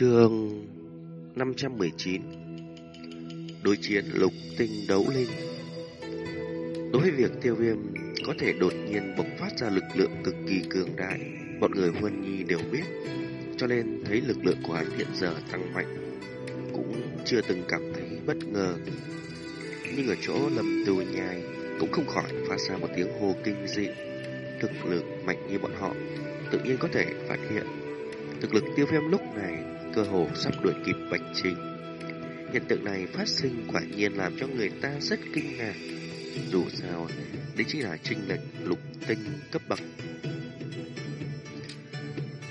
Trường 519 Đối chiến lục tinh đấu linh Đối với việc tiêu viêm có thể đột nhiên bộc phát ra lực lượng cực kỳ cường đại, bọn người Huân Nhi đều biết, cho nên thấy lực lượng của hắn hiện giờ tăng mạnh, cũng chưa từng cảm thấy bất ngờ. Nhưng ở chỗ lâm tù nhai cũng không khỏi phát ra một tiếng hô kinh dị, thực lực mạnh như bọn họ, tự nhiên có thể phát hiện. Thực lực tiêu viêm lúc này cơ hồ sắp đuổi kịp Bạch Trình. Hiện tượng này phát sinh quả nhiên làm cho người ta rất kinh ngạc. Dù sao, đấy chỉ là trinh lệch lục tinh cấp bậc.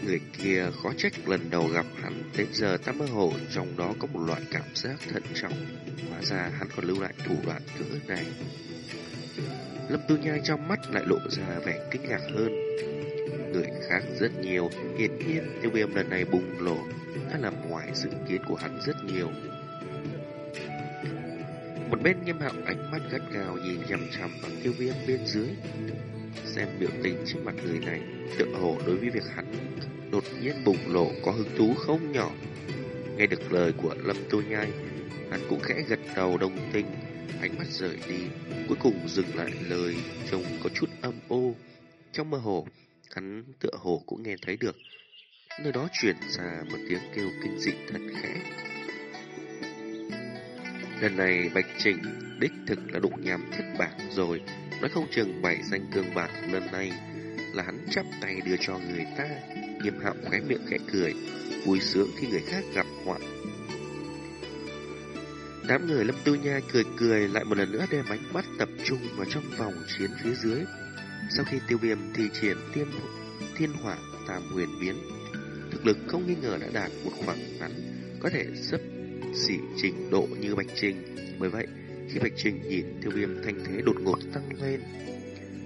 Người kia khó trách lần đầu gặp hắn đến giờ ta mơ hồ trong đó có một loại cảm giác thận trọng. Hóa ra hắn còn lưu lại thủ đoạn cỡ này. Lâm Tu Nhai trong mắt lại lộ ra vẻ kinh ngạc hơn. Người khác rất nhiều, hiển nhiên tiêu viêm lần này bùng nổ đã làm ngoài dự kiến của hắn rất nhiều. Một bên nghiêm hạo ánh mắt gắt gào nhìn chằm chằm vào tiêu viêm bên dưới. Xem biểu tình trên mặt người này, tựa hồ đối với việc hắn đột nhiên bùng nổ có hứng thú không nhỏ. Nghe được lời của Lâm Tô Nhai, hắn cũng khẽ gật đầu đồng tình, ánh mắt rời đi, cuối cùng dừng lại lời trông có chút âm ô. Trong mơ hồ, hắn tựa hồ cũng nghe thấy được nơi đó truyền ra một tiếng kêu kinh dị thật khẽ. Lần này Bạch Trình đích thực là đụng nhằm thất bại rồi, nói không chừng bảy danh cương bạc lần này là hắn chắp tay đưa cho người ta, nghiêm hạo khóe miệng khẽ cười, vui sướng khi người khác gặp họa. Đám người lâm tư nha cười cười lại một lần nữa đem ánh mắt tập trung vào trong vòng chiến phía dưới. Sau khi tiêu viêm thi triển tiên thiên hỏa tam huyền biến, thực lực không nghi ngờ đã đạt một khoảng ngắn có thể sấp xỉ trình độ như Bạch Trình. Bởi vậy, khi Bạch Trình nhìn tiêu viêm thanh thế đột ngột tăng lên,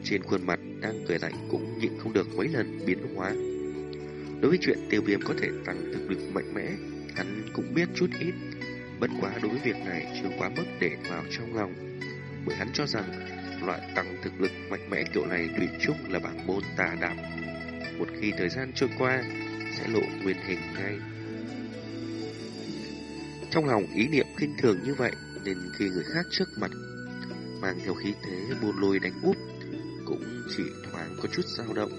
trên khuôn mặt đang cười lạnh cũng nhịn không được mấy lần biến hóa. Đối với chuyện tiêu viêm có thể tăng thực lực mạnh mẽ, hắn cũng biết chút ít. Bất quá đối với việc này chưa quá mức để vào trong lòng. Bởi hắn cho rằng loại tăng thực lực mạnh mẽ kiểu này tùy chung là bản môn tà đạo. Một khi thời gian trôi qua, sẽ lộ nguyên hình ngay. Trong lòng ý niệm kinh thường như vậy, nên khi người khác trước mặt mang theo khí thế buôn lôi đánh úp, cũng chỉ thoáng có chút dao động.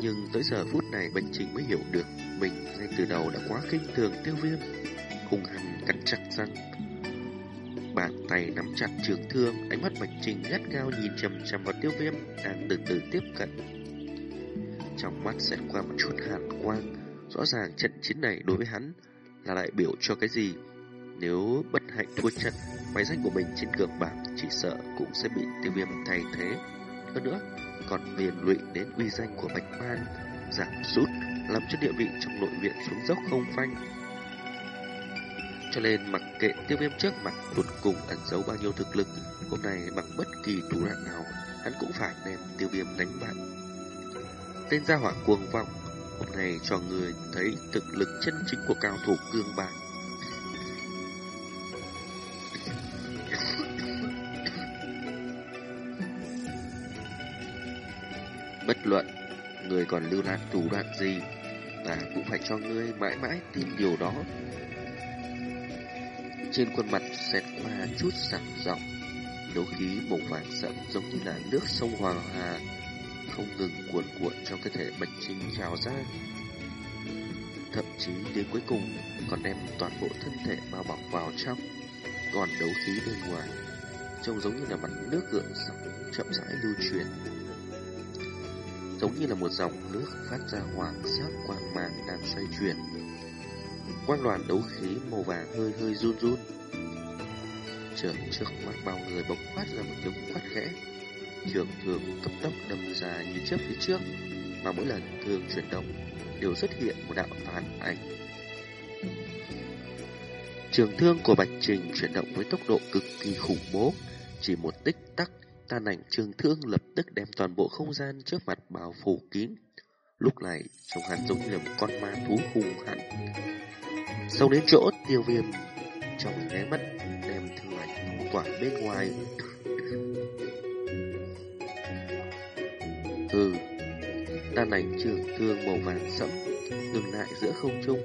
Nhưng tới giờ phút này Bạch Trình mới hiểu được mình ngay từ đầu đã quá kinh thường tiêu viêm. Hùng hăng cắn chặt răng. Bàn tay nắm chặt trường thương, ánh mắt Bạch Trình gắt gao nhìn chầm chầm vào tiêu viêm đang từ từ tiếp cận. Trong mắt xẹt qua một chút hàn quang, rõ ràng trận chiến này đối với hắn là đại biểu cho cái gì. Nếu bất hạnh thua trận, máy danh của mình trên cược bảng chỉ sợ cũng sẽ bị tiêu viêm thay thế. Hơn nữa, còn liên lụy đến uy danh của Bạch Man giảm sút, làm cho địa vị trong nội viện xuống dốc không phanh. Cho nên mặc kệ tiêu viêm trước mặt cuối cùng ẩn giấu bao nhiêu thực lực, hôm nay bằng bất kỳ thủ đoạn nào, hắn cũng phải đem tiêu viêm đánh bại. Tên gia hỏa cuồng vọng, hôm nay cho người thấy thực lực chân chính của cao thủ cương bạc. Bất luận, người còn lưu lạc thủ đoạn gì, ta cũng phải cho ngươi mãi mãi tin điều đó. Trên khuôn mặt xẹt qua chút sảng giọng, đấu khí màu vàng sậm giống như là nước sông Hoàng Hà, không ngừng cuộn cuộn trong cơ thể Bạch Trinh trào ra. Thậm chí đến cuối cùng còn đem toàn bộ thân thể bao bọc vào trong, còn đấu khí bên ngoài, trông giống như là mặt nước gợn sóng chậm rãi lưu truyền giống như là một dòng nước phát ra hoàng sắc quang mang đang xoay chuyển. Quang đoàn đấu khí màu vàng hơi hơi run run. Trường trước mắt bao người bộc phát ra một tiếng quát khẽ. Trường thường cấp tốc đâm ra như trước phía trước, mà mỗi lần thường chuyển động đều xuất hiện một đạo tàn ảnh. Trường thương của Bạch Trình chuyển động với tốc độ cực kỳ khủng bố, chỉ một tích tắc Tàn ảnh trường thương lập tức đem toàn bộ không gian trước mặt bao phủ kín. Lúc này, trông hắn giống như là một con ma thú hung hãn. Sau đến chỗ tiêu viêm, trong nháy mắt đem thương ảnh quả bên ngoài. Hừ, ta ảnh trường thương màu vàng sẫm ngừng lại giữa không trung,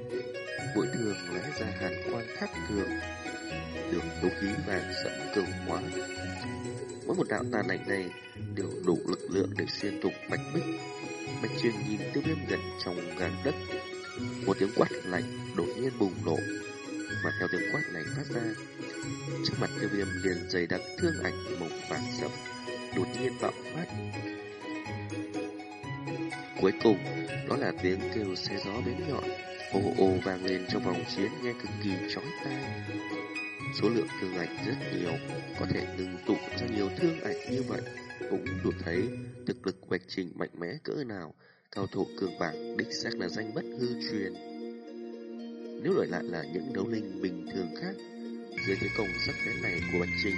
mỗi thường lẽ ra hàn quang khác thường, được đấu khí vàng sẫm cường hóa. Mỗi một đạo tàn ảnh này đều đủ lực lượng để xuyên thủng bạch bích. Bạch chuyên nhìn tiêu viêm gần trong gần đất. Một tiếng quát lạnh đột nhiên bùng nổ, mà theo tiếng quát này phát ra, trước mặt tiêu viêm liền dày đặc thương ảnh màu vàng sẫm đột nhiên bạo phát. Cuối cùng, đó là tiếng kêu xe gió bén nhọn, ô ô vang lên trong vòng chiến nghe cực kỳ chói tai. Số lượng thương ảnh rất nhiều, có thể ngừng tụ ra nhiều thương ảnh như vậy, cũng đủ thấy thực lực hoạch trình mạnh mẽ cỡ nào, cao thủ cường bảng đích xác là danh bất hư truyền. Nếu đổi lại là những đấu linh bình thường khác, dưới thế công sắc bén này của Bạch Trình,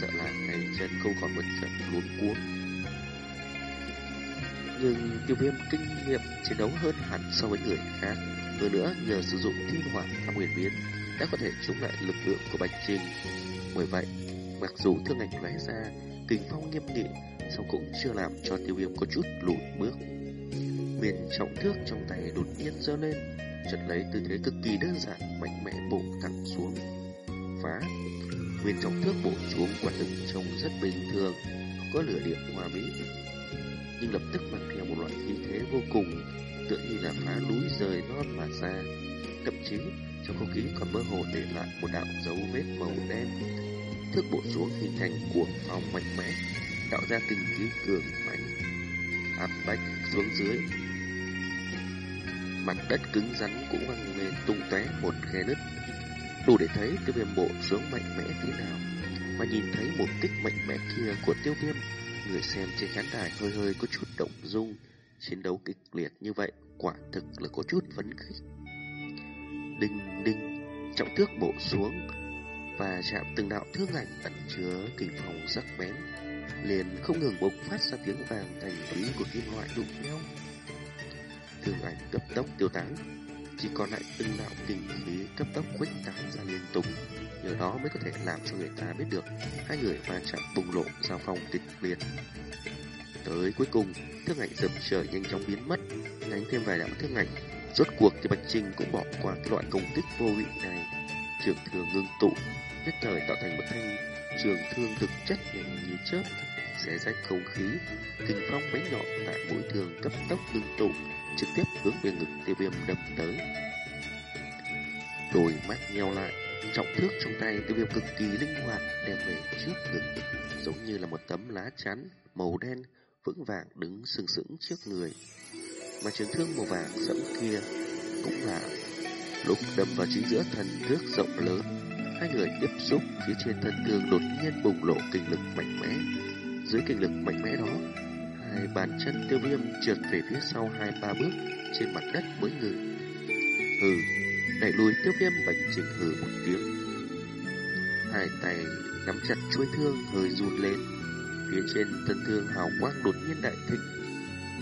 sợ là ngày chân không còn một trận luống cuống. Nhưng tiêu viêm kinh nghiệm chiến đấu hơn hẳn so với người khác. Hơn nữa, nhờ sử dụng thiên hỏa tham huyền biến, đã có thể chống lại lực lượng của Bạch Trình. Bởi vậy, mặc dù thương ảnh lóe ra, kình phong nghiêm nghị, song cũng chưa làm cho tiêu viêm có chút lùi bước. Viên trọng thước trong tay đột nhiên giơ lên, chợt lấy tư thế cực kỳ đơn giản mạnh mẽ bổ thẳng xuống. Phá! viên trọng thước bổ xuống quả thực trông rất bình thường, có lửa điện hòa mỹ. Nhưng lập tức mang theo một loại khí thế vô cùng, tựa như là phá núi rời non mà ra. Thậm chí, trong không khí còn mơ hồ để lại một đạo dấu vết màu đen. Thước bổ xuống hình thành cuồng phong mạnh mẽ, tạo ra kinh khí cường mạnh, áp bách xuống dưới. Mặt đất cứng rắn cũng văng lên tung tóe một khe nứt, đủ để thấy tiêu viêm bộ xuống mạnh mẽ thế nào. Mà nhìn thấy một kích mạnh mẽ kia của tiêu viêm, người xem trên khán đài hơi hơi có chút động dung. Chiến đấu kịch liệt như vậy, quả thực là có chút phấn khích. Đinh đinh, trọng thước bộ xuống và chạm từng đạo thương ảnh ẩn chứa kinh phòng sắc bén, liền không ngừng bộc phát ra tiếng vàng thành khí của kim loại đụng nhau. Thường ảnh cấp tốc tiêu tán, chỉ còn lại từng đạo kinh khí cấp tốc khuếch tán ra liên tục. Nhờ đó mới có thể làm cho người ta biết được hai người va chạm bùng lộ giao phong kịch liệt. Tới cuối cùng, thương ảnh dập trời nhanh chóng biến mất, đánh thêm vài đạo thương ảnh. Rốt cuộc thì Bạch Trinh cũng bỏ qua cái loại công kích vô vị này. Trường thường ngưng tụ, nhất thời tạo thành một thanh trường thương thực chất nhanh như chớp, xé rách không khí, kinh phong bén nhọn tại mũi thương cấp tốc ngưng tụ, trực tiếp hướng về ngực tiêu viêm đâm tới. Đôi mắt nheo lại, trọng thước trong tay tiêu viêm cực kỳ linh hoạt đem về trước ngực, giống như là một tấm lá chắn màu đen vững vàng đứng sừng sững trước người. Mà trường thương màu vàng sẫm kia cũng là lúc đâm vào chính giữa thân thước rộng lớn. Hai người tiếp xúc phía trên thân thương đột nhiên bùng lộ kinh lực mạnh mẽ. Dưới kinh lực mạnh mẽ đó, hai bàn chân tiêu viêm trượt về phía sau hai ba bước trên mặt đất mới ngừng. Hừ, đẩy lùi tiêu viêm bạch trình hừ một tiếng. Hai tay nắm chặt chuôi thương hơi run lên. Phía trên thân thương hào quang đột nhiên đại thịnh.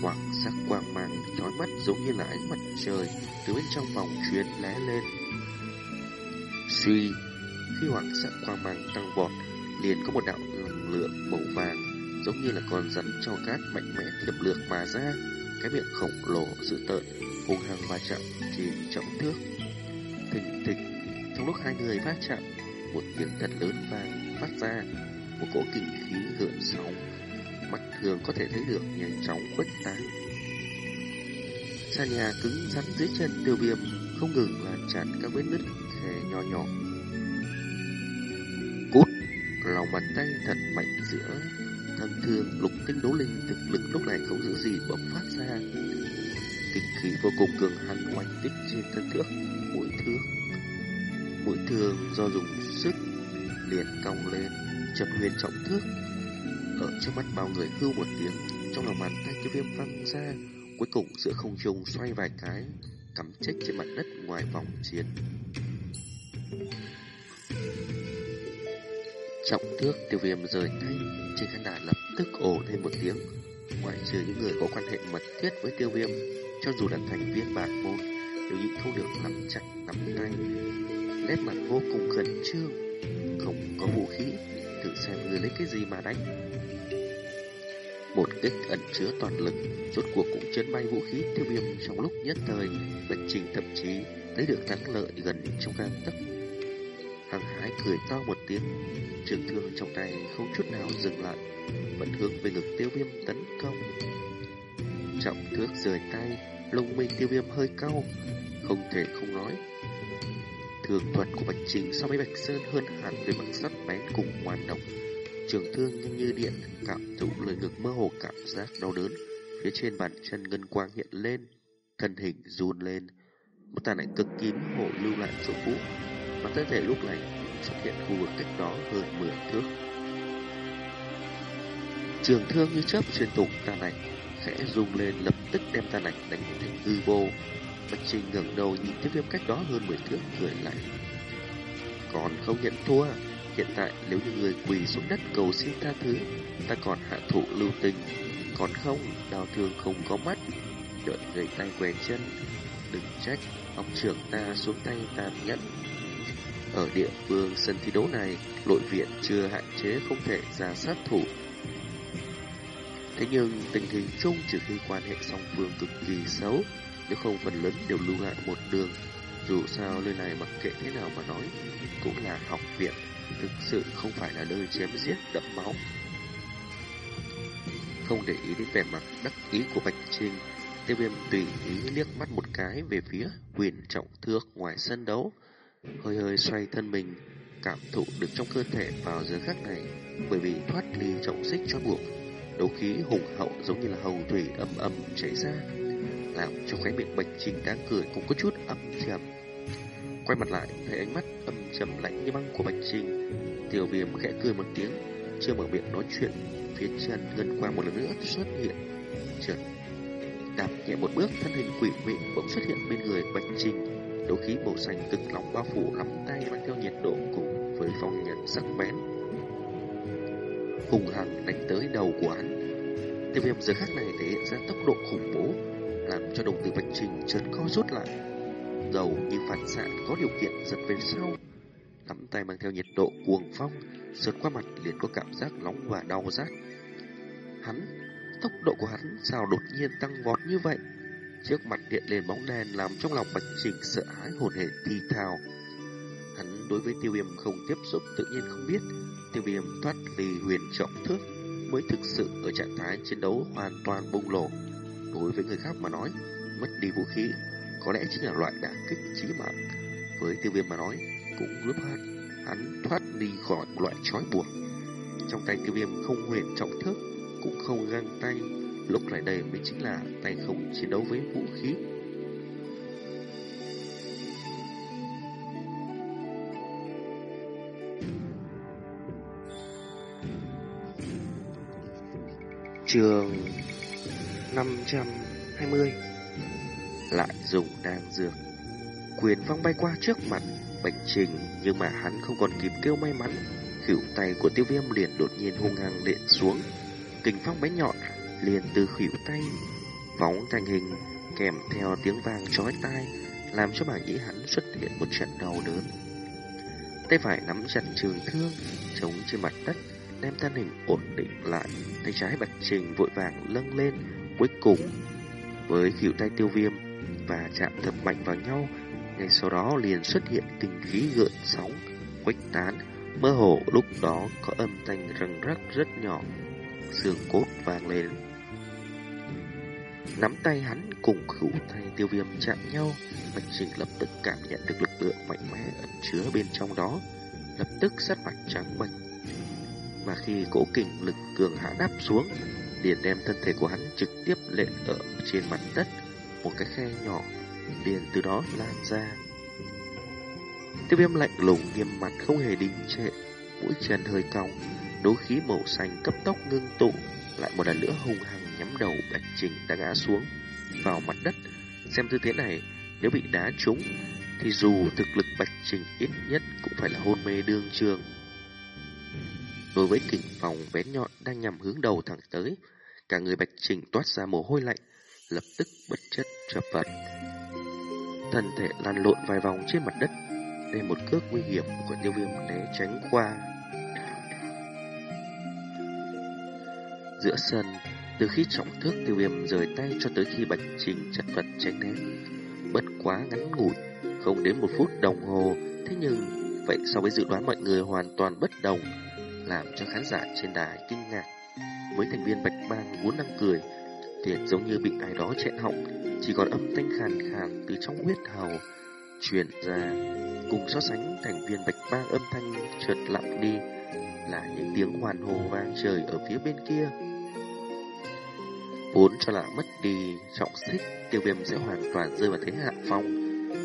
Hoàng sắc quang mang trói mắt giống như là ánh mặt trời từ bên trong vòng chuyến lé lên. Suy, khi hoàng sắc quang mang tăng vọt, liền có một đạo năng lượng màu vàng giống như là con rắn cho cát mạnh mẽ tiềm lược mà ra, cái miệng khổng lồ dữ tợn, hung hăng va chạm trên trọng thước. Thình thịch, trong lúc hai người va chạm, một tiếng thật lớn vang phát ra, một cỗ kinh khí gợn sóng, mắt thường có thể thấy được nhanh chóng khuếch tán. Sàn nhà cứng rắn dưới chân tiêu viêm không ngừng là chặt các vết nứt khe nhỏ nhỏ lòng bàn tay thật mạnh giữa thân thương lục tinh đấu linh thực lực lúc này không giữ gì bộc phát ra. Kinh khí vô cùng cường hãn oanh tích trên thân thước, mũi thương Mũi thương do dùng sức liền cong lên, chập huyền trọng thước. Ở trước mắt bao người hưu một tiếng, trong lòng bàn tay kia viêm văng ra, cuối cùng giữa không trung xoay vài cái, cắm chết trên mặt đất ngoài vòng chiến. Trọng thước tiêu viêm rời tay, trên khán đài lập tức ồ lên một tiếng. Ngoại trừ những người có quan hệ mật thiết với tiêu viêm, cho dù là thành viên bản môn, đều nhịn không được nắm chặt nắm tay. Nét mặt vô cùng khẩn trương, không có vũ khí, tự xem người lấy cái gì mà đánh. Một kích ẩn chứa toàn lực, rốt cuộc cũng chấn bay vũ khí tiêu viêm trong lúc nhất thời, Bạch Trình thậm chí lấy được thắng lợi gần trong gang tấc. Hằng hái cười to một tiếng, trường thương trong tay không chút nào dừng lại, vẫn hướng về ngực tiêu viêm tấn công. Trọng thước rời tay, lông mi tiêu viêm hơi cau, không thể không nói. Thường thuật của Bạch Trình so với Bạch Sơn hơn hẳn về mặt sắc bén cùng ngoan độc. Trường thương nhanh như điện, cảm thụ lời ngực mơ hồ cảm giác đau đớn. Phía trên bàn chân ngân quang hiện lên, thân hình run lên. Một tàn ảnh cực kín hộ lưu lại chỗ cũ, mà thân thể lúc này xuất hiện khu vực cách đó hơn 10 thước. Trường thương như chớp xuyên tụng ta này, khẽ rung lên lập tức đem ta này đánh thành hư vô. Bạch Trinh ngẩng đầu nhìn tiếp viêm cách đó hơn 10 thước cười lạnh. Còn không nhận thua, hiện tại nếu như người quỳ xuống đất cầu xin tha thứ, ta còn hạ thủ lưu tình. Còn không, đào thương không có mắt, đợi người tay què chân. Đừng trách, ông trưởng ta xuống tay tàn nhẫn. Ở địa phương sân thi đấu này, nội viện chưa hạn chế không thể ra sát thủ. Thế nhưng tình hình chung trừ khi quan hệ song phương cực kỳ xấu, nếu không phần lớn đều lưu lại một đường. Dù sao nơi này mặc kệ thế nào mà nói, cũng là học viện, thực sự không phải là nơi chém giết đậm máu. Không để ý đến vẻ mặt đắc ý của Bạch Trinh, tiêu viêm tùy ý liếc mắt một cái về phía quyền trọng thước ngoài sân đấu. Hơi hơi xoay thân mình, cảm thụ được trong cơ thể vào giờ khắc này, bởi vì thoát ly trọng xích cho buộc. Đấu khí hùng hậu giống như là hầu thủy âm âm chảy ra, làm cho khóe miệng Bạch Trình đang cười cũng có chút âm trầm. Quay mặt lại, thấy ánh mắt âm trầm lạnh như băng của Bạch Trình, Tiểu Viêm khẽ cười một tiếng, chưa mở miệng nói chuyện, phía chân ngân quang một lần nữa xuất hiện, chợt đạp nhẹ một bước, thân hình quỷ mị bỗng xuất hiện bên người Bạch Trình, đấu khí màu xanh cực nóng bao phủ nắm tay mang theo nhiệt độ cùng với phong nhận sắc bén. Hùng hằng đánh tới đầu của hắn. Tiêu viêm giờ khắc này thể hiện ra tốc độ khủng bố, làm cho đồng tử Bạch Trình chợt co rút lại. Dầu như phản xạ có điều kiện giật về sau, nắm tay mang theo nhiệt độ cuồng phong, sượt qua mặt liền có cảm giác nóng và đau rát. Hắn, tốc độ của hắn sao đột nhiên tăng vọt như vậy? Trước mặt điện lên bóng đèn làm trong lòng Bạch Trình sợ hãi hồn hệ thi thào. Hắn đối với tiêu viêm không tiếp xúc tự nhiên không biết tiêu viêm thoát ly huyền trọng thước mới thực sự ở trạng thái chiến đấu hoàn toàn bùng lộ. Đối với người khác mà nói, mất đi vũ khí có lẽ chính là loại đả kích chí mạng. Với tiêu viêm mà nói, cũng giúp hắn, hắn thoát đi khỏi loại trói buộc. Trong tay tiêu viêm không huyền trọng thước, cũng không găng tay, lúc này đây mới chính là tay không chiến đấu với vũ khí. Trường 520 Lại dùng đan dược. Quyền phong bay qua trước mặt Bạch Trình Nhưng mà hắn không còn kịp kêu may mắn. Khỉu tay của tiêu viêm liền đột nhiên hung hăng lện xuống. Kình phong bén nhọn liền từ khuỷu tay vóng thành hình Kèm theo tiếng vang chói tai Làm cho bảng nhĩ hắn xuất hiện một trận đau đớn. Tay phải nắm chặt trường thương Chống trên mặt đất Đem thân hình ổn định lại Tay trái Bạch Trình vội vàng lâng lên Cuối cùng Với khuỷu tay tiêu viêm Và chạm thật mạnh vào nhau ngay sau đó liền xuất hiện tình khí gợn sóng, Quách tán, mơ hồ lúc đó có âm thanh răng rắc rất nhỏ, xương cốt vang lên. Nắm tay hắn cùng khủ tay tiêu viêm chạm nhau, Bạch Trình lập tức cảm nhận được lực lượng mạnh mẽ ẩn chứa bên trong đó, lập tức sát mặt trắng bệch. Mà khi cỗ kình lực cường hạ áp xuống, liền đem thân thể của hắn trực tiếp lện ở trên mặt đất, một cái khe nhỏ liền từ đó lan ra. Tiêu viêm lạnh lùng nghiêm mặt không hề đình trệ, mũi chân hơi cong, đấu khí màu xanh cấp tốc ngưng tụ, lại một lần nữa hung hăng nhắm đầu Bạch Trình đã ngã xuống vào mặt đất. Xem tư thế này, nếu bị đá trúng, thì dù thực lực Bạch Trình ít nhất cũng phải là hôn mê đương trường. Đối với kình phòng bén nhọn đang nhằm hướng đầu thẳng tới, cả người Bạch Trình toát ra mồ hôi lạnh, lập tức bất chất chập vật thân thể lăn lộn vài vòng trên mặt đất. Đây một cước nguy hiểm của tiêu viêm né tránh qua. Giữa sân, từ khi trọng thước tiêu viêm rời tay cho tới khi bạch trình chặt vật tránh né. Bất quá ngắn ngủi, không đến một phút đồng hồ. Thế nhưng, vậy so với dự đoán mọi người hoàn toàn bất đồng, làm cho khán giả trên đài kinh ngạc. Mấy thành viên Bạch Bang vốn đang cười, liền giống như bị ai đó chẹn họng, chỉ còn âm thanh khàn khàn từ trong huyết hầu truyền ra. Cùng so sánh thành viên Bạch Bang âm thanh chợt lặng đi là những tiếng hoàn hồ vang trời ở phía bên kia. Vốn cho là mất đi trọng xích, tiêu viêm sẽ hoàn toàn rơi vào thế hạ phong.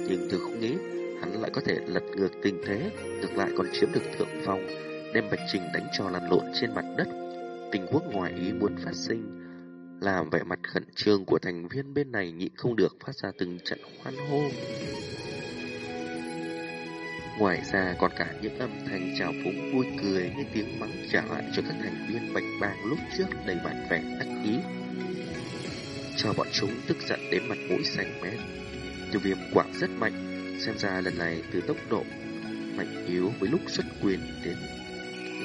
Nhưng thường không nghĩ, hắn lại có thể lật ngược tình thế, ngược lại còn chiếm được thượng phong, đem Bạch Trình đánh cho lăn lộn trên mặt đất. Tình huống ngoài ý muốn phát sinh, làm vẻ mặt khẩn trương của thành viên bên này nhịn không được phát ra từng trận hoan hô. Ngoài ra còn cả những âm thanh chào phúng vui cười như tiếng mắng trả lại cho các thành viên bạch bang lúc trước đầy bản vẻ đắc ý. Cho bọn chúng tức giận đến mặt mũi xanh mét. Tiêu viêm quảng rất mạnh, xem ra lần này từ tốc độ mạnh yếu với lúc xuất quyền đến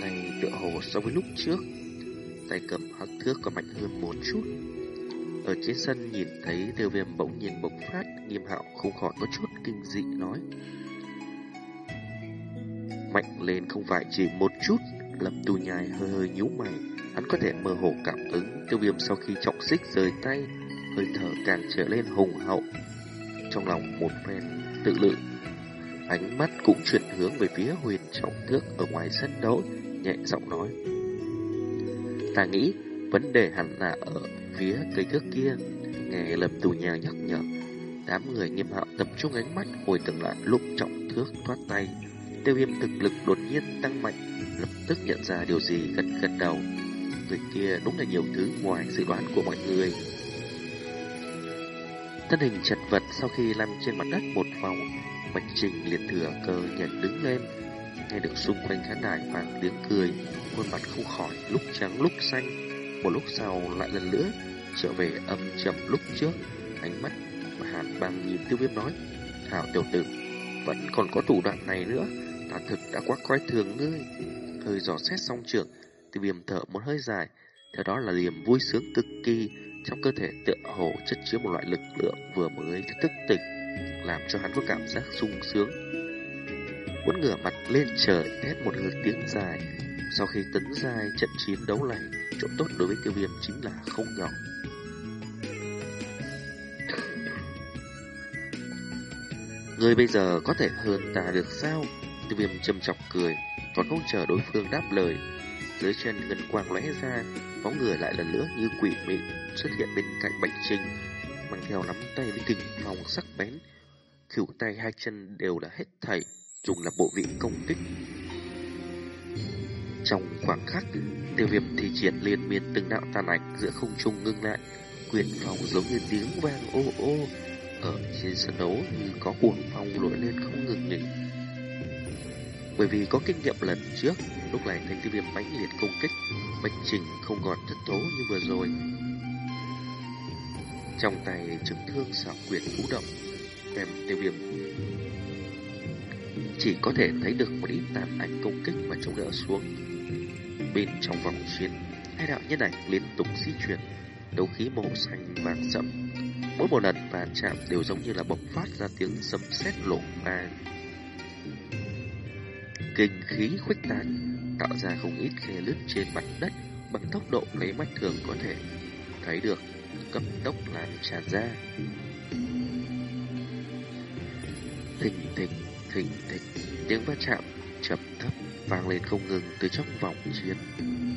này tựa hồ so với lúc trước. Tay cầm hắc thước còn mạnh hơn một chút. Ở trên sân nhìn thấy tiêu viêm bỗng nhiên bộc phát, nghiêm hạo không khỏi có chút kinh dị nói mạnh lên không phải chỉ một chút. Lâm tu nhai hơi hơi nhíu mày, hắn có thể mơ hồ cảm ứng tiêu viêm sau khi trọng xích rời tay, hơi thở càng trở lên hùng hậu. Trong lòng một phen tự lự, ánh mắt cũng chuyển hướng về phía huyền trọng thước ở ngoài sân đấu, nhẹ giọng nói. Ta nghĩ vấn đề hẳn là ở phía cây thước kia, nghe lâm tù nhà nhắc nhở. Đám người nghiêm hạo tập trung ánh mắt hồi tưởng lại lúc trọng thước thoát tay, Tiêu viêm thực lực đột nhiên tăng mạnh, lập tức nhận ra điều gì gật gật đầu. Người kia đúng là nhiều thứ ngoài dự đoán của mọi người. Thân hình chật vật sau khi lăn trên mặt đất một vòng, Bạch Trình liền thừa cơ nhận đứng lên. Nghe được xung quanh khán đài vang tiếng cười, khuôn mặt không khỏi lúc trắng lúc xanh. Một lúc sau lại lần nữa trở về âm trầm lúc trước, ánh mắt mà hàn băng nhìn tiêu viêm nói, Hảo tiểu tử, vẫn còn có thủ đoạn này nữa ta thực đã quá coi thường ngươi. Hơi dò xét xong trường, tiêu viêm thở một hơi dài, theo đó là niềm vui sướng cực kỳ trong cơ thể tựa hồ chất chứa một loại lực lượng vừa mới thức tỉnh, làm cho hắn có cảm giác sung sướng. Muốn ngửa mặt lên trời thét một hơi tiếng dài, sau khi tấn dài trận chiến đấu này, chỗ tốt đối với tiêu viêm chính là không nhỏ. người bây giờ có thể hơn ta được sao? Tiêu viêm châm chọc cười, còn không chờ đối phương đáp lời. Dưới chân ngân quang lóe ra, bóng người lại lần nữa như quỷ mị xuất hiện bên cạnh Bạch Trình, mang theo nắm tay với kình phong sắc bén. Khỉu tay hai chân đều là hết thảy, dùng là bộ vị công kích. Trong khoảng khắc, tiêu viêm thi triển liên miên từng đạo tàn ảnh giữa không trung ngưng lại, quyền phòng giống như tiếng vang ô ô, ở trên sân đấu như có cuồng phong nổi lên không ngừng nghỉ. Bởi vì có kinh nghiệm lần trước, lúc này thanh tiêu viêm mãnh liệt công kích, Bạch Trình không còn thất tố như vừa rồi. Trong tay trường thương xảo quyệt vũ động, đem tiêu viêm chỉ có thể thấy được một ít tàn ảnh công kích mà chống đỡ xuống. Bên trong vòng chiến, hai đạo nhân ảnh liên tục di chuyển, đấu khí màu xanh vàng sậm. Mỗi một lần va chạm đều giống như là bộc phát ra tiếng sấm sét lộn vang kinh khí khuếch tán, tạo ra không ít khe lướt trên mặt đất bằng tốc độ lấy mắt thường có thể thấy được, cấp tốc lan tràn ra. Thình thịch, thình thịch, tiếng va chạm chậm thấp vang lên không ngừng từ trong vòng chiến.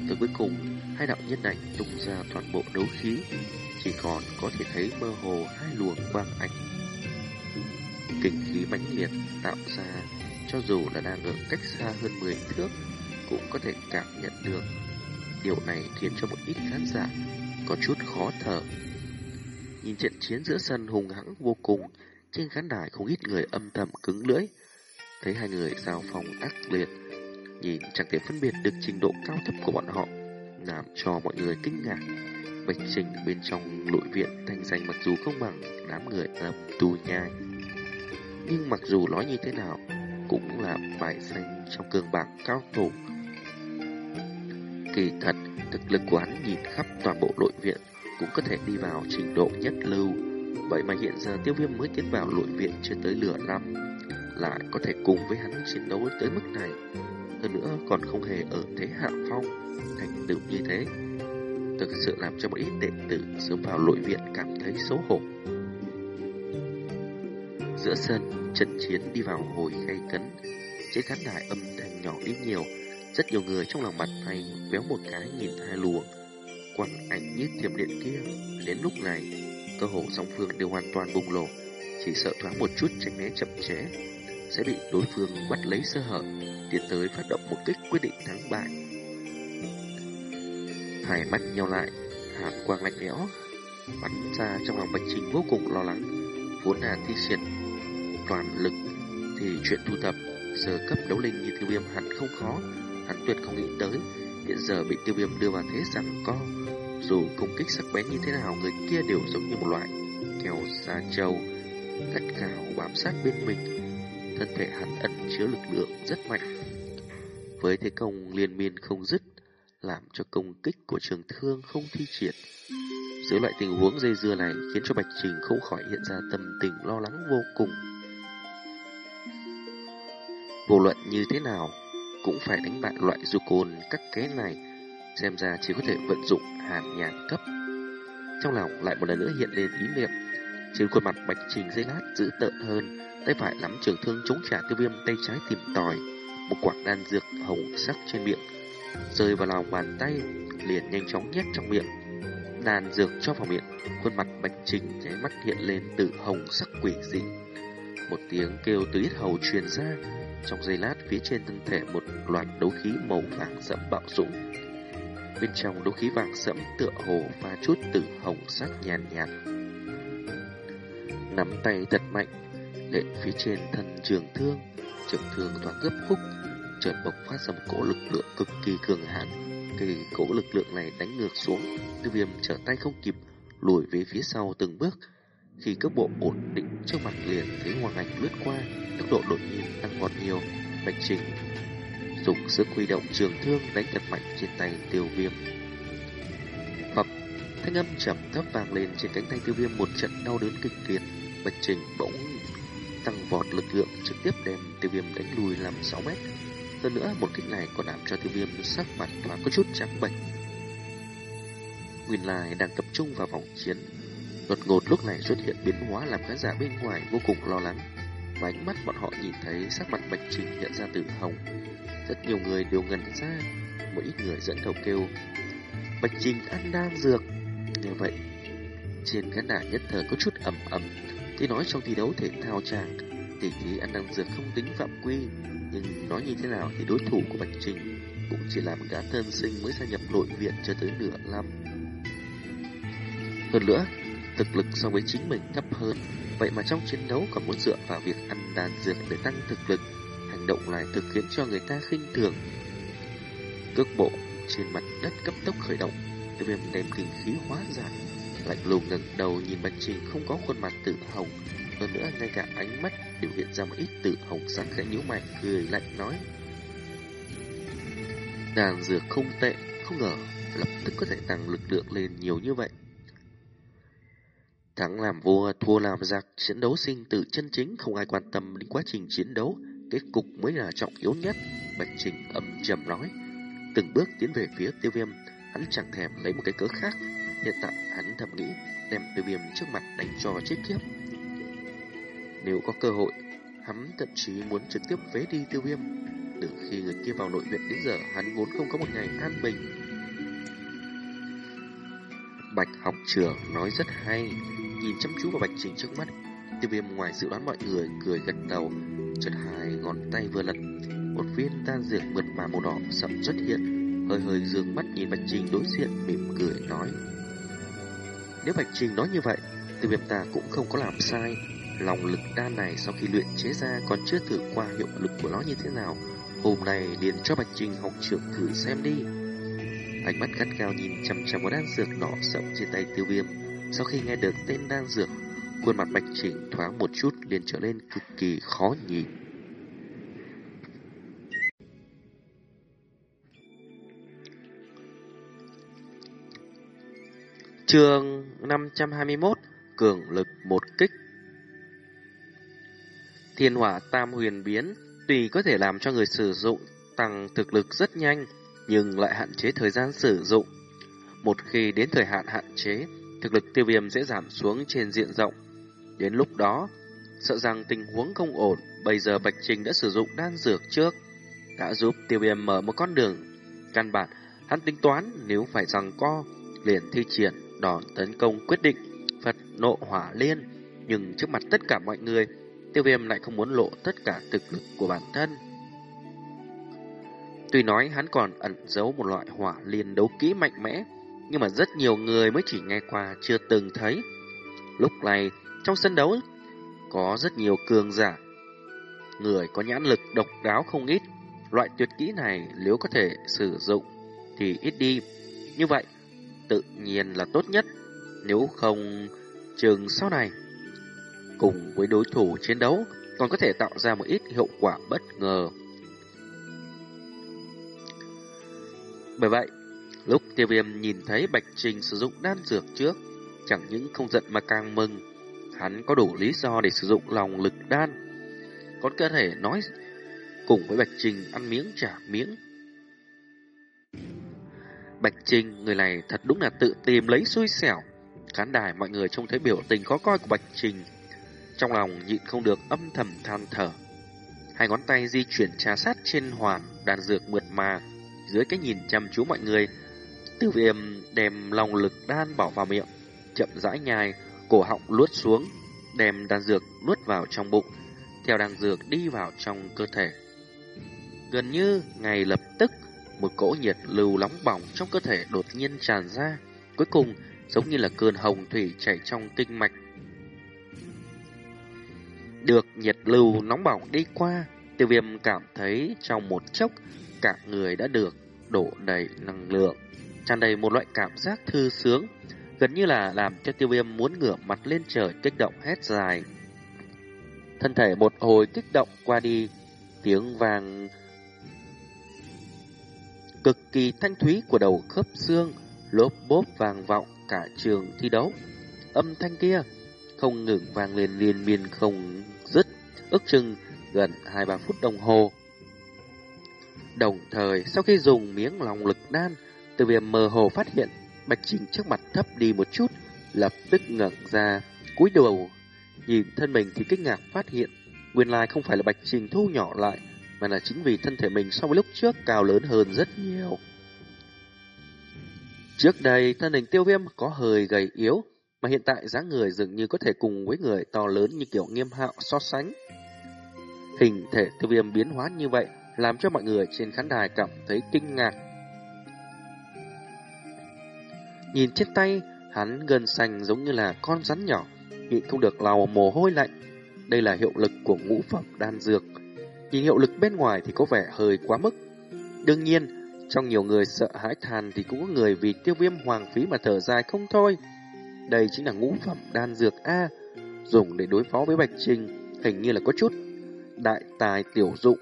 Tới cuối cùng, hai đạo nhân ảnh tung ra toàn bộ đấu khí, chỉ còn có thể thấy mơ hồ hai luồng quang ảnh. Kinh khí mãnh liệt tạo ra cho dù là đang ở cách xa hơn 10 thước cũng có thể cảm nhận được. Điều này khiến cho một ít khán giả có chút khó thở. Nhìn trận chiến giữa sân hùng hãng vô cùng, trên khán đài không ít người âm thầm cứng lưỡi. Thấy hai người giao phòng ác liệt, nhìn chẳng thể phân biệt được trình độ cao thấp của bọn họ, làm cho mọi người kinh ngạc. Bạch Trình bên trong nội viện thành danh mặc dù không bằng đám người lâm tu nhai. Nhưng mặc dù nói như thế nào, cũng là bài danh trong cương bạc cao thủ. Kỳ thật, thực lực của hắn nhìn khắp toàn bộ nội viện cũng có thể đi vào trình độ nhất lưu. Vậy mà hiện giờ tiêu viêm mới tiến vào nội viện chưa tới lửa năm. lại có thể cùng với hắn chiến đấu tới mức này. Hơn nữa còn không hề ở thế hạ phong, thành tựu như thế. Thực sự làm cho một ít đệ tử sớm vào nội viện cảm thấy xấu hổ. Giữa sân, trận chiến đi vào hồi gay cấn. Trên khán đài âm thanh nhỏ ít nhiều, rất nhiều người trong lòng bàn tay véo một cái nhìn hai luồng. Quang ảnh như tiềm điện kia, đến lúc này, cơ hồ song phương đều hoàn toàn bùng lộ, chỉ sợ thoáng một chút tránh né chậm chế sẽ bị đối phương bắt lấy sơ hở, tiến tới phát động một kích quyết định thắng bại. Hai mắt nhau lại, hàn quang lạnh lẽo, bắn ra trong lòng Bạch Trình vô cùng lo lắng, vốn là thi triển toàn lực thì chuyện thu thập giờ cấp đấu linh như tiêu viêm hẳn không khó, hắn tuyệt không nghĩ tới, hiện giờ bị tiêu viêm đưa vào thế rằng co, dù công kích sắc bén như thế nào, người kia đều giống như một loại kéo xa trâu, tất gào bám sát bên mình. Thân thể hắn ẩn chứa lực lượng rất mạnh. Với thế công liên miên không dứt, làm cho công kích của trường thương không thi triển. Dưới loại tình huống dây dưa này khiến cho Bạch Trình không khỏi hiện ra tâm tình lo lắng vô cùng. Vô luận như thế nào, cũng phải đánh bại loại du côn các kế này, xem ra chỉ có thể vận dụng hàn nhàn cấp. Trong lòng lại một lần nữa hiện lên ý niệm, trên khuôn mặt Bạch Trình dây lát dữ tợn hơn, tay phải nắm trường thương chống trả tiêu viêm tay trái tìm tòi, một quả đan dược hồng sắc trên miệng, rơi vào lòng bàn tay, liền nhanh chóng nhét trong miệng. Đan dược cho vào miệng, khuôn mặt Bạch Trình nháy mắt hiện lên từ hồng sắc quỷ dị. Một tiếng kêu từ ít hầu truyền ra, trong giây lát phía trên thân thể một loạt đấu khí màu vàng sẫm bạo dũng. Bên trong đấu khí vàng sẫm tựa hồ pha chút tử hồng sắc nhàn nhạt, nhạt. Nắm tay thật mạnh, lệ phía trên thân trường thương, trường thương thoáng gấp khúc, chợt bộc phát ra một cỗ lực lượng cực kỳ cường hãn. Cái cỗ lực lượng này đánh ngược xuống, Tư viêm trở tay không kịp, lùi về phía sau từng bước. Khi cước bộ ổn định trước mặt liền thấy hoàng ảnh lướt qua, tốc độ đột nhiên tăng vọt nhiều. Bạch Trình dùng sức huy động trường thương đánh thật mạnh trên tay tiêu viêm. Phập, thanh âm trầm thấp vang lên trên cánh tay tiêu viêm một trận đau đớn kịch liệt. Bạch Trình bỗng tăng vọt lực lượng trực tiếp đem tiêu viêm đánh lùi làm 6 mét. Hơn nữa, một kích này còn làm cho tiêu viêm sắc mặt thoáng có chút trắng bệch. Nguyên Lai đang tập trung vào vòng chiến. Đột ngột lúc này xuất hiện biến hóa làm khán giả bên ngoài vô cùng lo lắng. Và ánh mắt bọn họ nhìn thấy sắc mặt Bạch Trình hiện ra từ hồng. Rất nhiều người đều ngẩn ra, một ít người dẫn đầu kêu. Bạch Trình ăn đan dược. Như vậy, trên khán đài nhất thời có chút ẩm ẩm. Thì nói trong thi đấu thể thao chàng, tỷ thí ăn đan dược không tính phạm quy, nhưng nói như thế nào thì đối thủ của Bạch Trình cũng chỉ là một gã thân sinh mới gia nhập nội viện cho tới nửa năm. Hơn nữa, thực lực so với chính mình thấp hơn, vậy mà trong chiến đấu còn muốn dựa vào việc ăn đan dược để tăng thực lực, hành động này thực khiến cho người ta khinh thường. Cước bộ trên mặt đất cấp tốc khởi động, tiêu viêm đem kinh khí hóa giải, lạnh lùng ngẩng đầu nhìn Bạch Trình không có khuôn mặt tự hồng, hơn nữa ngay cả ánh mắt đều hiện ra một ít tự hồng sắc khẽ nhíu mày cười lạnh nói. Đàn dược không tệ, không ngờ lập tức có thể tăng lực lượng lên nhiều như vậy. Thắng làm vua, thua làm giặc, chiến đấu sinh tử chân chính không ai quan tâm đến quá trình chiến đấu, kết cục mới là trọng yếu nhất. Bạch Trình âm trầm nói, từng bước tiến về phía tiêu viêm, hắn chẳng thèm lấy một cái cớ khác. Hiện tại hắn thầm nghĩ đem tiêu viêm trước mặt đánh cho chết kiếp. Nếu có cơ hội, hắn thậm chí muốn trực tiếp phế đi tiêu viêm. Từ khi người kia vào nội viện đến giờ, hắn vốn không có một ngày an bình. Bạch học trưởng nói rất hay, nhìn chăm chú vào bạch trình trước mắt. Tiêu viêm ngoài dự đoán mọi người cười gật đầu, chợt hai ngón tay vừa lật, một viên tan dược mượt mà màu đỏ sậm xuất hiện, hơi hơi dương mắt nhìn bạch trình đối diện mỉm cười nói. Nếu bạch trình nói như vậy, tiêu viêm ta cũng không có làm sai. Lòng lực đan này sau khi luyện chế ra còn chưa thử qua hiệu lực của nó như thế nào. Hôm nay liền cho Bạch Trình học trưởng thử xem đi. Ánh mắt gắt cao nhìn chăm chăm vào đan dược đỏ sậm trên tay tiêu viêm. Sau khi nghe được tên đan dược, khuôn mặt Bạch Trình thoáng một chút liền trở nên cực kỳ khó nhìn. Trường 521 Cường lực một kích Thiên hỏa tam huyền biến tùy có thể làm cho người sử dụng tăng thực lực rất nhanh, nhưng lại hạn chế thời gian sử dụng. Một khi đến thời hạn hạn chế, thực lực tiêu viêm sẽ giảm xuống trên diện rộng. Đến lúc đó, sợ rằng tình huống không ổn, bây giờ Bạch Trình đã sử dụng đan dược trước, đã giúp tiêu viêm mở một con đường. Căn bản, hắn tính toán nếu phải rằng co, liền thi triển đòn tấn công quyết định, Phật nộ hỏa liên. Nhưng trước mặt tất cả mọi người, tiêu viêm lại không muốn lộ tất cả thực lực của bản thân. Tuy nói hắn còn ẩn giấu một loại hỏa liên đấu kỹ mạnh mẽ, nhưng mà rất nhiều người mới chỉ nghe qua chưa từng thấy. Lúc này, trong sân đấu, có rất nhiều cường giả. Người có nhãn lực độc đáo không ít, loại tuyệt kỹ này nếu có thể sử dụng thì ít đi. Như vậy, tự nhiên là tốt nhất, nếu không chừng sau này. Cùng với đối thủ chiến đấu, còn có thể tạo ra một ít hiệu quả bất ngờ. Bởi vậy, lúc tiêu viêm nhìn thấy Bạch Trình sử dụng đan dược trước, chẳng những không giận mà càng mừng. Hắn có đủ lý do để sử dụng lòng lực đan. Còn cơ thể nói cùng với Bạch Trình ăn miếng trả miếng. Bạch Trình, người này thật đúng là tự tìm lấy xui xẻo. Khán đài mọi người trông thấy biểu tình khó coi của Bạch Trình. Trong lòng nhịn không được âm thầm than thở. Hai ngón tay di chuyển trà sát trên hoàn đàn dược mượt mà dưới cái nhìn chăm chú mọi người. Tiêu viêm đem lòng lực đan bỏ vào miệng, chậm rãi nhai, cổ họng luốt xuống, đem đan dược nuốt vào trong bụng, theo đan dược đi vào trong cơ thể. Gần như ngay lập tức, một cỗ nhiệt lưu nóng bỏng trong cơ thể đột nhiên tràn ra, cuối cùng giống như là cơn hồng thủy chảy trong kinh mạch. Được nhiệt lưu nóng bỏng đi qua, tiêu viêm cảm thấy trong một chốc cả người đã được đổ đầy năng lượng, tràn đầy một loại cảm giác thư sướng, gần như là làm cho tiêu viêm muốn ngửa mặt lên trời kích động hét dài. Thân thể một hồi kích động qua đi, tiếng vàng cực kỳ thanh thúy của đầu khớp xương, lốp bốp vàng vọng cả trường thi đấu. Âm thanh kia không ngừng vang lên liên miên không dứt, ước chừng gần 2-3 phút đồng hồ. Đồng thời, sau khi dùng miếng lòng lực đan, từ viêm mơ hồ phát hiện Bạch Trình trước mặt thấp đi một chút, lập tức ngẩng ra, cúi đầu, nhìn thân mình thì kinh ngạc phát hiện, nguyên lai không phải là Bạch Trình thu nhỏ lại, mà là chính vì thân thể mình so với lúc trước cao lớn hơn rất nhiều. Trước đây, thân hình tiêu viêm có hơi gầy yếu, mà hiện tại dáng người dường như có thể cùng với người to lớn như kiểu nghiêm hạo so sánh. Hình thể tiêu viêm biến hóa như vậy, làm cho mọi người trên khán đài cảm thấy kinh ngạc. Nhìn trên tay, hắn gần xanh giống như là con rắn nhỏ, nhịn không được lau mồ hôi lạnh. Đây là hiệu lực của ngũ phẩm đan dược. Nhìn hiệu lực bên ngoài thì có vẻ hơi quá mức. Đương nhiên, trong nhiều người sợ hãi than thì cũng có người vì tiêu viêm hoàng phí mà thở dài không thôi. Đây chính là ngũ phẩm đan dược A, dùng để đối phó với Bạch Trình, hình như là có chút đại tài tiểu dụng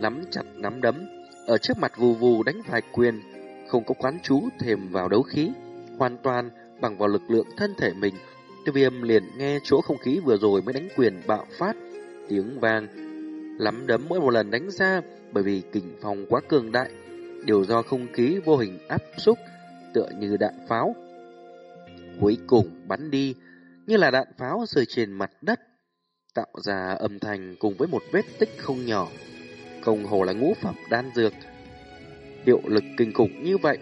nắm chặt nắm đấm, ở trước mặt vù vù đánh vài quyền, không có quán chú thêm vào đấu khí, hoàn toàn bằng vào lực lượng thân thể mình. Tiêu viêm liền nghe chỗ không khí vừa rồi mới đánh quyền bạo phát, tiếng vang, lắm đấm mỗi một lần đánh ra bởi vì kình phong quá cường đại, đều do không khí vô hình áp xúc, tựa như đạn pháo. Cuối cùng bắn đi, như là đạn pháo rơi trên mặt đất, tạo ra âm thanh cùng với một vết tích không nhỏ không hồ là ngũ phẩm đan dược. Hiệu lực kinh khủng như vậy,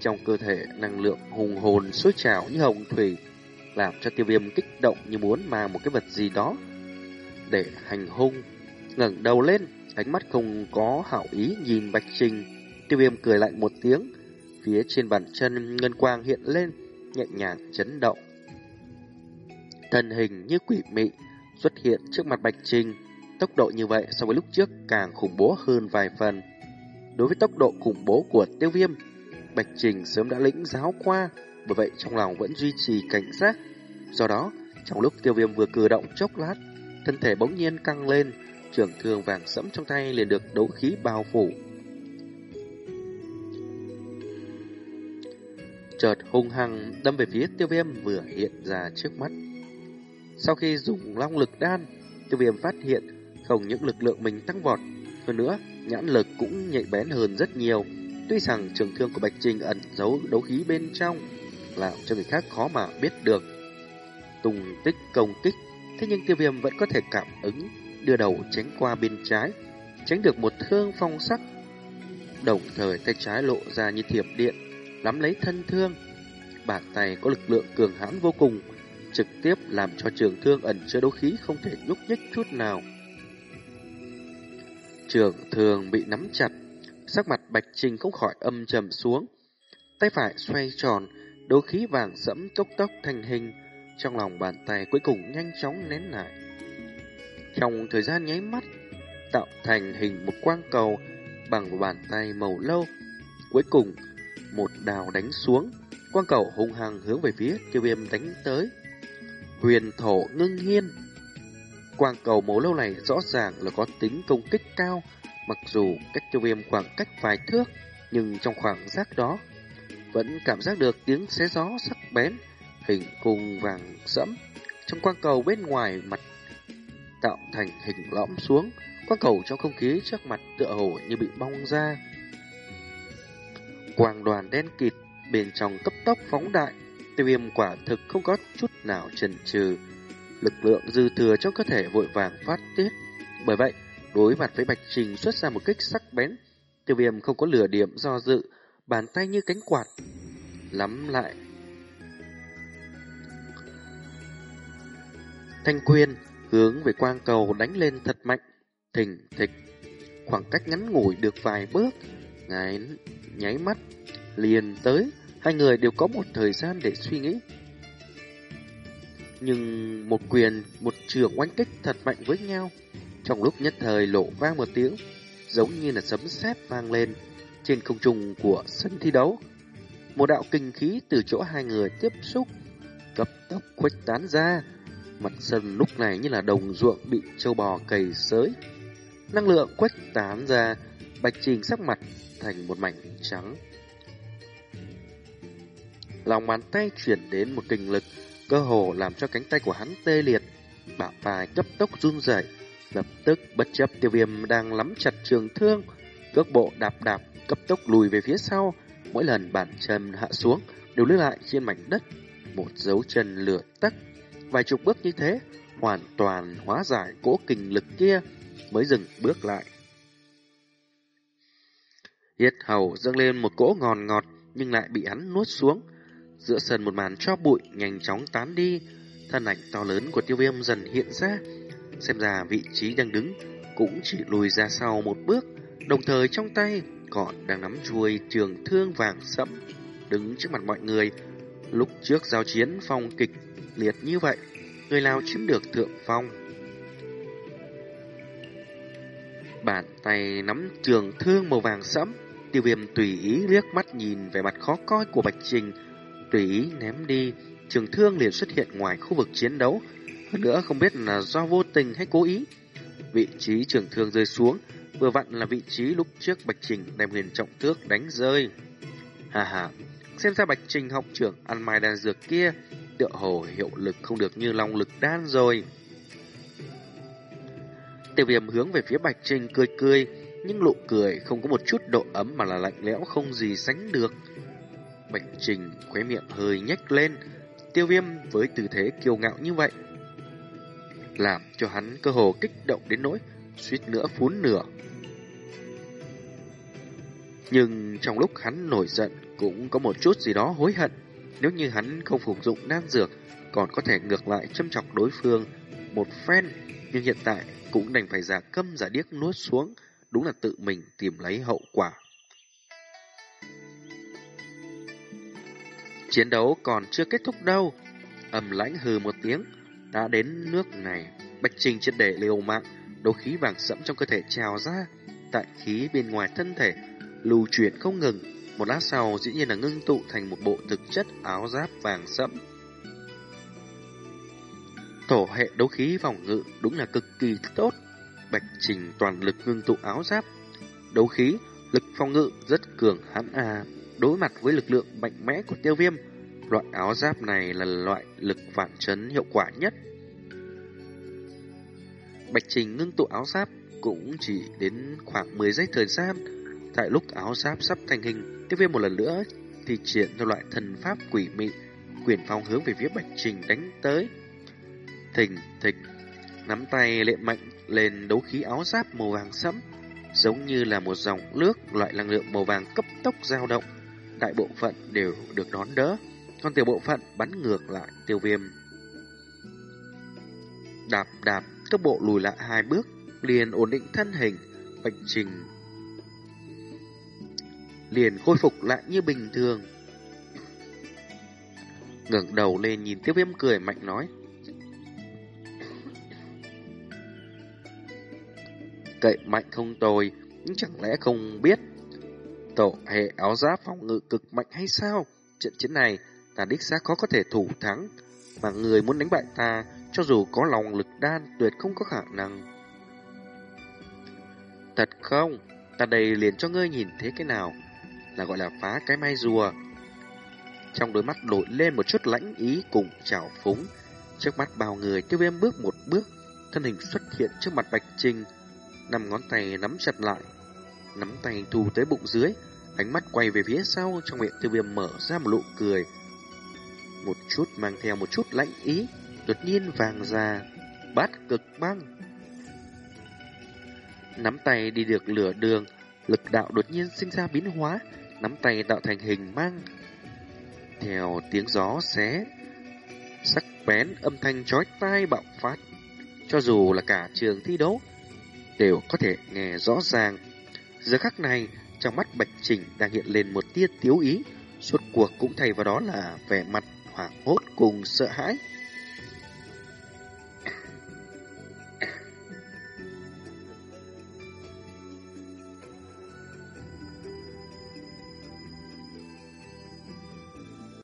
trong cơ thể năng lượng hùng hồn sôi trào như hồng thủy, làm cho tiêu viêm kích động như muốn mang một cái vật gì đó để hành hung. ngẩng đầu lên, ánh mắt không có hảo ý nhìn Bạch Trình. Tiêu viêm cười lạnh một tiếng, phía trên bàn chân ngân quang hiện lên, nhẹ nhàng chấn động. Thân hình như quỷ mị xuất hiện trước mặt Bạch Trình, Tốc độ như vậy so với lúc trước càng khủng bố hơn vài phần. Đối với tốc độ khủng bố của tiêu viêm, Bạch Trình sớm đã lĩnh giáo qua, bởi vậy trong lòng vẫn duy trì cảnh giác. Do đó, trong lúc tiêu viêm vừa cử động chốc lát, thân thể bỗng nhiên căng lên, trường thương vàng sẫm trong tay liền được đấu khí bao phủ. Chợt hung hăng đâm về phía tiêu viêm vừa hiện ra trước mắt. Sau khi dùng long lực đan, Tiêu viêm phát hiện không những lực lượng mình tăng vọt, hơn nữa nhãn lực cũng nhạy bén hơn rất nhiều. Tuy rằng trường thương của Bạch Trình ẩn giấu đấu khí bên trong, làm cho người khác khó mà biết được. Tùng tích công kích, thế nhưng tiêu viêm vẫn có thể cảm ứng, đưa đầu tránh qua bên trái, tránh được một thương phong sắc. Đồng thời tay trái lộ ra như thiệp điện, nắm lấy thân thương. Bàn tay có lực lượng cường hãn vô cùng, trực tiếp làm cho trường thương ẩn chứa đấu khí không thể nhúc nhích chút nào. Trường thường bị nắm chặt, sắc mặt Bạch Trình không khỏi âm trầm xuống. Tay phải xoay tròn, đấu khí vàng sẫm tốc tốc thành hình, trong lòng bàn tay cuối cùng nhanh chóng nén lại. Trong thời gian nháy mắt, tạo thành hình một quang cầu bằng bàn tay màu lâu. Cuối cùng, một đào đánh xuống, quang cầu hung hăng hướng về phía tiêu viêm đánh tới. Huyền thổ ngưng hiên Quang cầu màu lâu này rõ ràng là có tính công kích cao, mặc dù cách tiêu viêm khoảng cách vài thước, nhưng trong khoảng giác đó, vẫn cảm giác được tiếng xé gió sắc bén, hình cung vàng sẫm. Trong quang cầu bên ngoài mặt tạo thành hình lõm xuống, quang cầu trong không khí trước mặt tựa hồ như bị bong ra. Quang đoàn đen kịt bên trong cấp tốc phóng đại, tiêu viêm quả thực không có chút nào chần chừ lực lượng dư thừa trong cơ thể vội vàng phát tiết. Bởi vậy, đối mặt với Bạch Trình xuất ra một kích sắc bén, tiêu viêm không có lửa điểm do dự, bàn tay như cánh quạt, lắm lại. Thanh quyền hướng về quang cầu đánh lên thật mạnh, thình thịch. Khoảng cách ngắn ngủi được vài bước, ngài nháy mắt, liền tới, hai người đều có một thời gian để suy nghĩ. Nhưng một quyền, một trường oanh kích thật mạnh với nhau. Trong lúc nhất thời lộ vang một tiếng, giống như là sấm sét vang lên trên không trung của sân thi đấu. Một đạo kinh khí từ chỗ hai người tiếp xúc, cấp tốc khuếch tán ra. Mặt sân lúc này như là đồng ruộng bị châu bò cày sới. Năng lượng khuếch tán ra, bạch trình sắc mặt thành một mảnh trắng. Lòng bàn tay chuyển đến một kinh lực cơ hồ làm cho cánh tay của hắn tê liệt, bả vai cấp tốc run rẩy, lập tức bất chấp tiêu viêm đang nắm chặt trường thương, cước bộ đạp đạp cấp tốc lùi về phía sau, mỗi lần bàn chân hạ xuống đều lưu lại trên mảnh đất một dấu chân lửa tắt, vài chục bước như thế hoàn toàn hóa giải cỗ kình lực kia mới dừng bước lại. Yết hầu dâng lên một cỗ ngòn ngọt nhưng lại bị hắn nuốt xuống. Giữa sân một màn cho bụi nhanh chóng tán đi, thân ảnh to lớn của tiêu viêm dần hiện ra. Xem ra vị trí đang đứng cũng chỉ lùi ra sau một bước, đồng thời trong tay còn đang nắm chuôi trường thương vàng sẫm, đứng trước mặt mọi người. Lúc trước giao chiến phong kịch liệt như vậy, người nào chiếm được thượng phong. Bàn tay nắm trường thương màu vàng sẫm, tiêu viêm tùy ý liếc mắt nhìn về mặt khó coi của Bạch Trình, tùy ý ném đi, trường thương liền xuất hiện ngoài khu vực chiến đấu. Hơn nữa không biết là do vô tình hay cố ý. Vị trí trường thương rơi xuống, vừa vặn là vị trí lúc trước Bạch Trình đem huyền trọng thước đánh rơi. Hà hà, xem ra Bạch Trình học trưởng ăn mai đan dược kia, tựa hồ hiệu lực không được như long lực đan rồi. Tiểu viêm hướng về phía Bạch Trình cười cười, nhưng nụ cười không có một chút độ ấm mà là lạnh lẽo không gì sánh được. Bạch Trình khóe miệng hơi nhếch lên, tiêu viêm với tư thế kiêu ngạo như vậy. Làm cho hắn cơ hồ kích động đến nỗi, suýt nữa phún nửa. Nhưng trong lúc hắn nổi giận cũng có một chút gì đó hối hận. Nếu như hắn không phục dụng nam dược, còn có thể ngược lại châm chọc đối phương một phen. Nhưng hiện tại cũng đành phải giả câm giả điếc nuốt xuống, đúng là tự mình tìm lấy hậu quả. Chiến đấu còn chưa kết thúc đâu. Âm lãnh hừ một tiếng, đã đến nước này. Bạch Trình triệt để liều mạng, đấu khí vàng sẫm trong cơ thể trào ra, tại khí bên ngoài thân thể lưu chuyển không ngừng. Một lát sau dĩ nhiên là ngưng tụ thành một bộ thực chất áo giáp vàng sẫm. Tổ hệ đấu khí vòng ngự đúng là cực kỳ tốt. Bạch Trình toàn lực ngưng tụ áo giáp. Đấu khí, lực phòng ngự rất cường hãn à. Đối mặt với lực lượng mạnh mẽ của tiêu viêm, loại áo giáp này là loại lực vạn chấn hiệu quả nhất. Bạch Trình ngưng tụ áo giáp cũng chỉ đến khoảng 10 giây thời gian. Tại lúc áo giáp sắp thành hình, tiêu viêm một lần nữa thì triển theo loại thần pháp quỷ mị, quyền phong hướng về phía Bạch Trình đánh tới. Thình thịch, nắm tay lệ mạnh lên đấu khí áo giáp màu vàng sẫm, giống như là một dòng nước loại năng lượng màu vàng cấp tốc dao động. Đại bộ phận đều được đón đỡ, còn tiểu bộ phận bắn ngược lại tiêu viêm. Đạp đạp, cấp bộ lùi lại hai bước, liền ổn định thân hình, bệnh Trình liền khôi phục lại như bình thường. ngẩng đầu lên nhìn Tiêu Viêm cười mạnh nói: Cậy mạnh không tồi, nhưng chẳng lẽ không biết tổ hệ áo giáp phòng ngự cực mạnh hay sao? Trận chiến này, ta đích xác khó có thể thủ thắng, mà người muốn đánh bại ta, cho dù có lòng lực đan tuyệt không có khả năng. Thật không? Ta đây liền cho ngươi nhìn thế cái nào là gọi là phá cái mai rùa. Trong đôi mắt nổi lên một chút lãnh ý cùng trào phúng. Trước mắt bao người tiêu viêm bước một bước, thân hình xuất hiện trước mặt Bạch Trinh, năm ngón tay nắm chặt lại, nắm tay thu tới bụng dưới, ánh mắt quay về phía sau trong miệng tiêu viêm mở ra một nụ cười. Một chút mang theo một chút lãnh ý, đột nhiên vàng ra, bát cực băng. Nắm tay đi được lửa đường, lực đạo đột nhiên sinh ra biến hóa, nắm tay tạo thành hình mang. Theo tiếng gió xé, sắc bén âm thanh chói tai bạo phát. Cho dù là cả trường thi đấu, đều có thể nghe rõ ràng. Giờ khắc này, trong mắt Bạch Trình đang hiện lên một tia tiếu ý, suốt cuộc cũng thay vào đó là vẻ mặt hoảng hốt cùng sợ hãi.